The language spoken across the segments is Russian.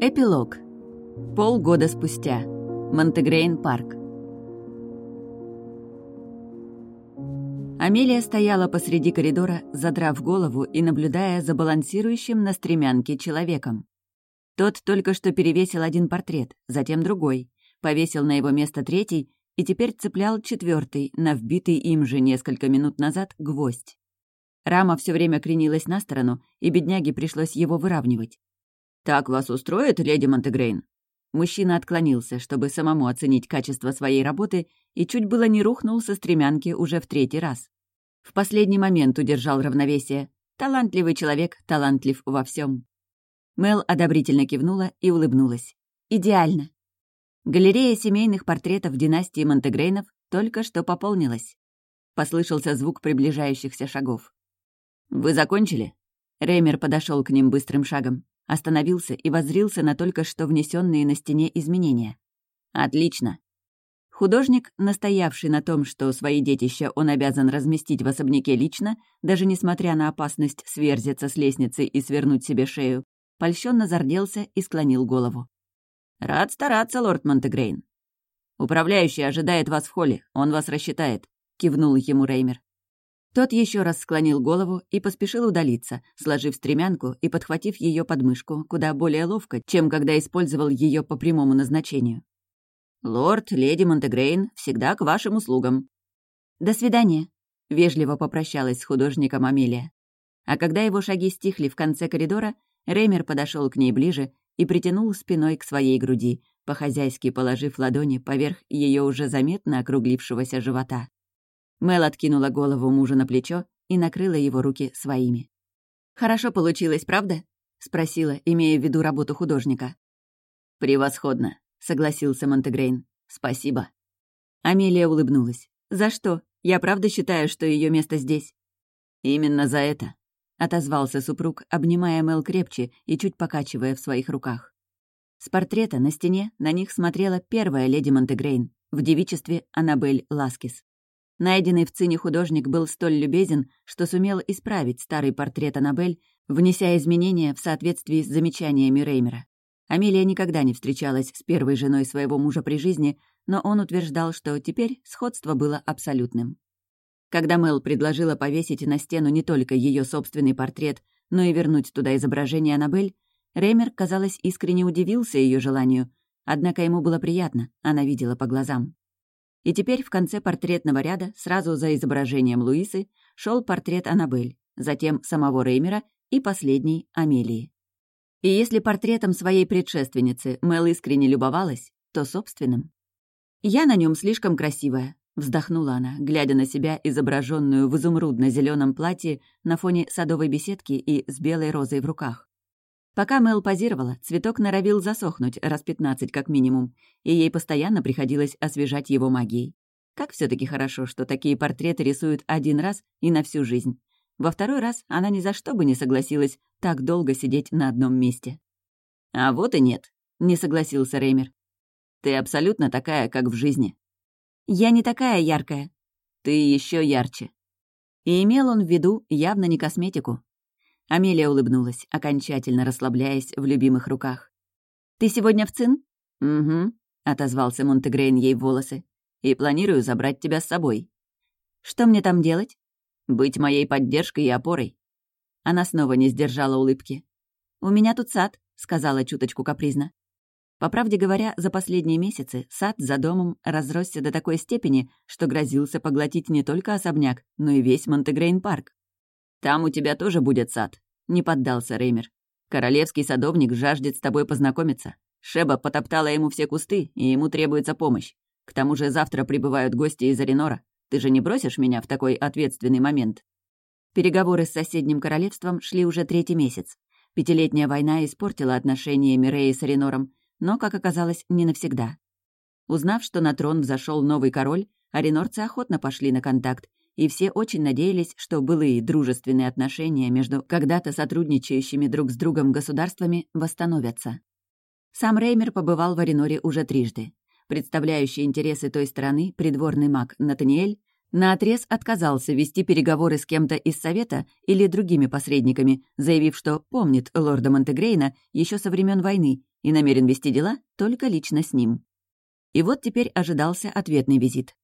Эпилог. Полгода спустя. Монтегрейн парк. Амелия стояла посреди коридора, задрав голову и наблюдая за балансирующим на стремянке человеком. Тот только что перевесил один портрет, затем другой, повесил на его место третий и теперь цеплял четвертый на вбитый им же несколько минут назад гвоздь. Рама все время кренилась на сторону, и бедняге пришлось его выравнивать. «Так вас устроит, леди Монтегрейн?» Мужчина отклонился, чтобы самому оценить качество своей работы, и чуть было не рухнул со стремянки уже в третий раз. В последний момент удержал равновесие. Талантливый человек, талантлив во всем. Мел одобрительно кивнула и улыбнулась. «Идеально!» Галерея семейных портретов династии Монтегрейнов только что пополнилась. Послышался звук приближающихся шагов. «Вы закончили?» Реймер подошел к ним быстрым шагом остановился и воззрился на только что внесенные на стене изменения. «Отлично!» Художник, настоявший на том, что свои детища он обязан разместить в особняке лично, даже несмотря на опасность сверзиться с лестницы и свернуть себе шею, польщенно зарделся и склонил голову. «Рад стараться, лорд Монтегрейн. Управляющий ожидает вас в холле, он вас рассчитает», — кивнул ему Реймер. Тот еще раз склонил голову и поспешил удалиться, сложив стремянку и подхватив ее подмышку куда более ловко, чем когда использовал ее по прямому назначению. «Лорд, леди Монтегрейн, всегда к вашим услугам». «До свидания», — вежливо попрощалась с художником Амелия. А когда его шаги стихли в конце коридора, Реймер подошел к ней ближе и притянул спиной к своей груди, по-хозяйски положив ладони поверх ее уже заметно округлившегося живота. Мел откинула голову мужа на плечо и накрыла его руки своими. «Хорошо получилось, правда?» — спросила, имея в виду работу художника. «Превосходно», — согласился Монтегрейн. «Спасибо». Амелия улыбнулась. «За что? Я правда считаю, что ее место здесь?» «Именно за это», — отозвался супруг, обнимая Мел крепче и чуть покачивая в своих руках. С портрета на стене на них смотрела первая леди Монтегрейн в девичестве Аннабель Ласкис. Найденный в цине художник был столь любезен, что сумел исправить старый портрет Аннабель, внеся изменения в соответствии с замечаниями Реймера. Амелия никогда не встречалась с первой женой своего мужа при жизни, но он утверждал, что теперь сходство было абсолютным. Когда Мэл предложила повесить на стену не только ее собственный портрет, но и вернуть туда изображение Аннабель, Реймер, казалось, искренне удивился ее желанию, однако ему было приятно, она видела по глазам. И теперь в конце портретного ряда, сразу за изображением Луисы, шел портрет Аннабель, затем самого Реймера и последний — Амелии. И если портретом своей предшественницы Мел искренне любовалась, то собственным. «Я на нем слишком красивая», — вздохнула она, глядя на себя, изображенную в изумрудно зеленом платье на фоне садовой беседки и с белой розой в руках. Пока Мэл позировала, цветок норовил засохнуть раз пятнадцать как минимум, и ей постоянно приходилось освежать его магией. Как все таки хорошо, что такие портреты рисуют один раз и на всю жизнь. Во второй раз она ни за что бы не согласилась так долго сидеть на одном месте. «А вот и нет», — не согласился Реймер. «Ты абсолютно такая, как в жизни». «Я не такая яркая». «Ты еще ярче». И имел он в виду явно не косметику, Амелия улыбнулась, окончательно расслабляясь в любимых руках. «Ты сегодня в ЦИН?» «Угу», — отозвался Монтегрейн ей в волосы. «И планирую забрать тебя с собой». «Что мне там делать?» «Быть моей поддержкой и опорой». Она снова не сдержала улыбки. «У меня тут сад», — сказала чуточку капризно. По правде говоря, за последние месяцы сад за домом разросся до такой степени, что грозился поглотить не только особняк, но и весь Монтегрейн-парк. «Там у тебя тоже будет сад», — не поддался Реймер. «Королевский садовник жаждет с тобой познакомиться. Шеба потоптала ему все кусты, и ему требуется помощь. К тому же завтра прибывают гости из Аренора. Ты же не бросишь меня в такой ответственный момент?» Переговоры с соседним королевством шли уже третий месяц. Пятилетняя война испортила отношения Миреи с Аренором, но, как оказалось, не навсегда. Узнав, что на трон взошел новый король, аренорцы охотно пошли на контакт и все очень надеялись, что былые дружественные отношения между когда-то сотрудничающими друг с другом государствами восстановятся. Сам Реймер побывал в Ариноре уже трижды. Представляющий интересы той страны придворный маг Натаниэль Наотрез отказался вести переговоры с кем-то из Совета или другими посредниками, заявив, что помнит лорда Монтегрейна еще со времен войны и намерен вести дела только лично с ним. И вот теперь ожидался ответный визит.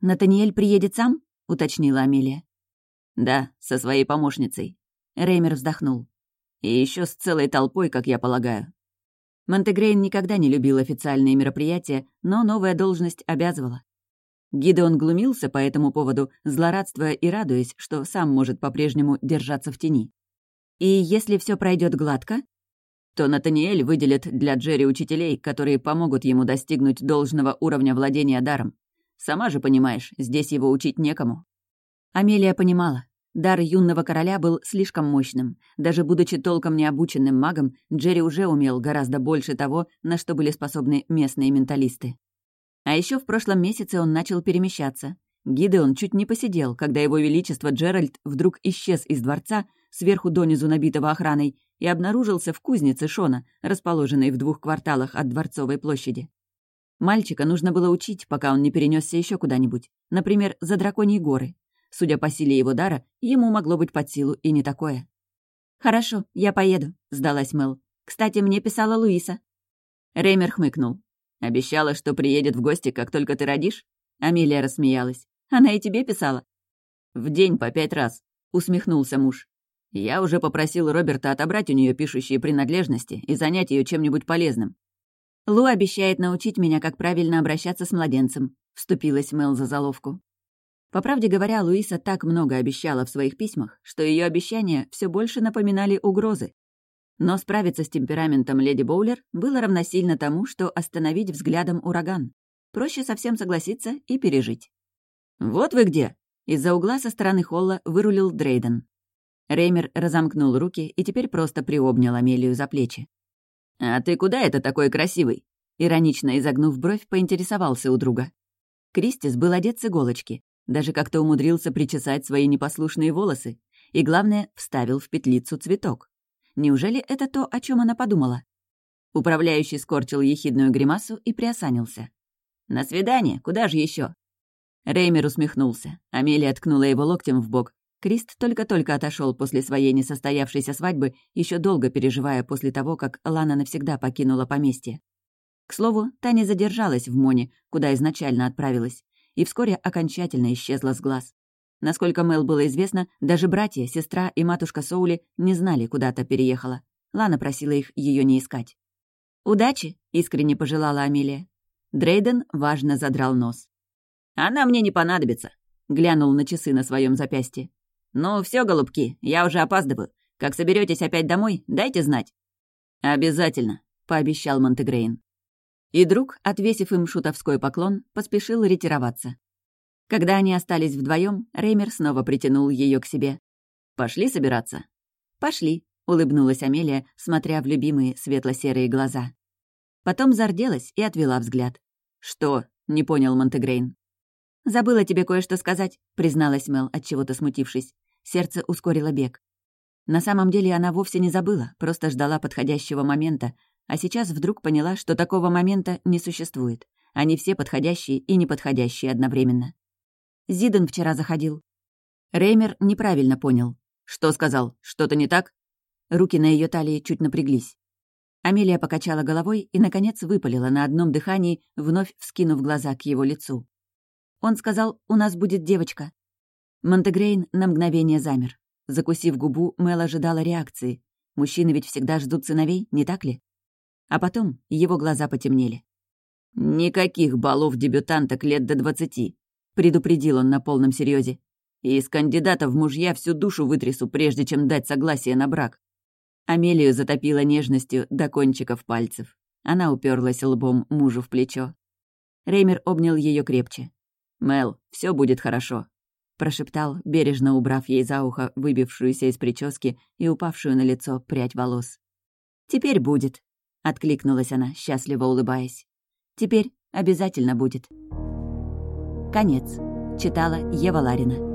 «Натаниэль приедет сам?» — уточнила Амелия. «Да, со своей помощницей». Реймер вздохнул. «И еще с целой толпой, как я полагаю». Монтегрейн никогда не любил официальные мероприятия, но новая должность обязывала. Гидеон глумился по этому поводу, злорадствуя и радуясь, что сам может по-прежнему держаться в тени. И если все пройдет гладко, то Натаниэль выделит для Джерри учителей, которые помогут ему достигнуть должного уровня владения даром. Сама же понимаешь, здесь его учить некому. Амелия понимала. Дар юного короля был слишком мощным. Даже будучи толком необученным магом, Джерри уже умел гораздо больше того, на что были способны местные менталисты. А еще в прошлом месяце он начал перемещаться. Гидеон чуть не посидел, когда его величество Джеральд вдруг исчез из дворца, сверху донизу набитого охраной, и обнаружился в кузнице Шона, расположенной в двух кварталах от Дворцовой площади. Мальчика нужно было учить, пока он не перенесся еще куда-нибудь, например, за Драконьи горы. Судя по силе его дара, ему могло быть под силу и не такое. «Хорошо, я поеду», — сдалась Мэл. «Кстати, мне писала Луиса». Реймер хмыкнул. Обещала, что приедет в гости, как только ты родишь?» Амелия рассмеялась. «Она и тебе писала?» «В день по пять раз», — усмехнулся муж. «Я уже попросил Роберта отобрать у нее пишущие принадлежности и занять ее чем-нибудь полезным». «Лу обещает научить меня, как правильно обращаться с младенцем», — вступилась Мел за заловку. По правде говоря, Луиса так много обещала в своих письмах, что ее обещания все больше напоминали угрозы. Но справиться с темпераментом леди Боулер было равносильно тому, что остановить взглядом ураган. Проще совсем согласиться и пережить. «Вот вы где!» Из-за угла со стороны холла вырулил Дрейден. Реймер разомкнул руки и теперь просто приобнял Амелию за плечи. «А ты куда это такой красивый?» Иронично изогнув бровь, поинтересовался у друга. Кристис был одет с иголочки, даже как-то умудрился причесать свои непослушные волосы и, главное, вставил в петлицу цветок. Неужели это то, о чем она подумала? Управляющий скорчил ехидную гримасу и приосанился. «На свидание, куда же еще? Реймер усмехнулся. Амелия ткнула его локтем в бок. Крист только-только отошел после своей несостоявшейся свадьбы, еще долго переживая после того, как Лана навсегда покинула поместье. К слову, та не задержалась в Моне, куда изначально отправилась, и вскоре окончательно исчезла с глаз. Насколько Мэл было известно, даже братья, сестра и матушка Соули не знали, куда то переехала. Лана просила их ее не искать. «Удачи!» — искренне пожелала Амелия. Дрейден важно задрал нос. «Она мне не понадобится», — глянул на часы на своем запястье. «Ну все, голубки, я уже опаздываю. Как соберетесь опять домой, дайте знать». «Обязательно», — пообещал Монтегрейн. И друг, отвесив им шутовской поклон, поспешил ретироваться. Когда они остались вдвоем, Реймер снова притянул ее к себе. «Пошли собираться?» «Пошли», — улыбнулась Амелия, смотря в любимые светло-серые глаза. Потом зарделась и отвела взгляд. «Что?» — не понял Монтегрейн. «Забыла тебе кое-что сказать», — призналась Мел, отчего-то смутившись. Сердце ускорило бег. На самом деле она вовсе не забыла, просто ждала подходящего момента, а сейчас вдруг поняла, что такого момента не существует. Они все подходящие и неподходящие одновременно. Зиден вчера заходил». Реймер неправильно понял. «Что сказал? Что-то не так?» Руки на ее талии чуть напряглись. Амелия покачала головой и, наконец, выпалила на одном дыхании, вновь вскинув глаза к его лицу. Он сказал, «У нас будет девочка». Монтегрейн на мгновение замер. Закусив губу, Мэл ожидала реакции. Мужчины ведь всегда ждут сыновей, не так ли? А потом его глаза потемнели. «Никаких балов дебютанток лет до двадцати предупредил он на полном серьезе. Из кандидата в мужья всю душу вытрясу, прежде чем дать согласие на брак. Амелию затопила нежностью до кончиков пальцев. Она уперлась лбом мужу в плечо. Реймер обнял ее крепче. «Мел, все будет хорошо», — прошептал, бережно убрав ей за ухо выбившуюся из прически и упавшую на лицо прядь волос. «Теперь будет», — откликнулась она, счастливо улыбаясь. «Теперь обязательно будет». Конец. Читала Ева Ларина.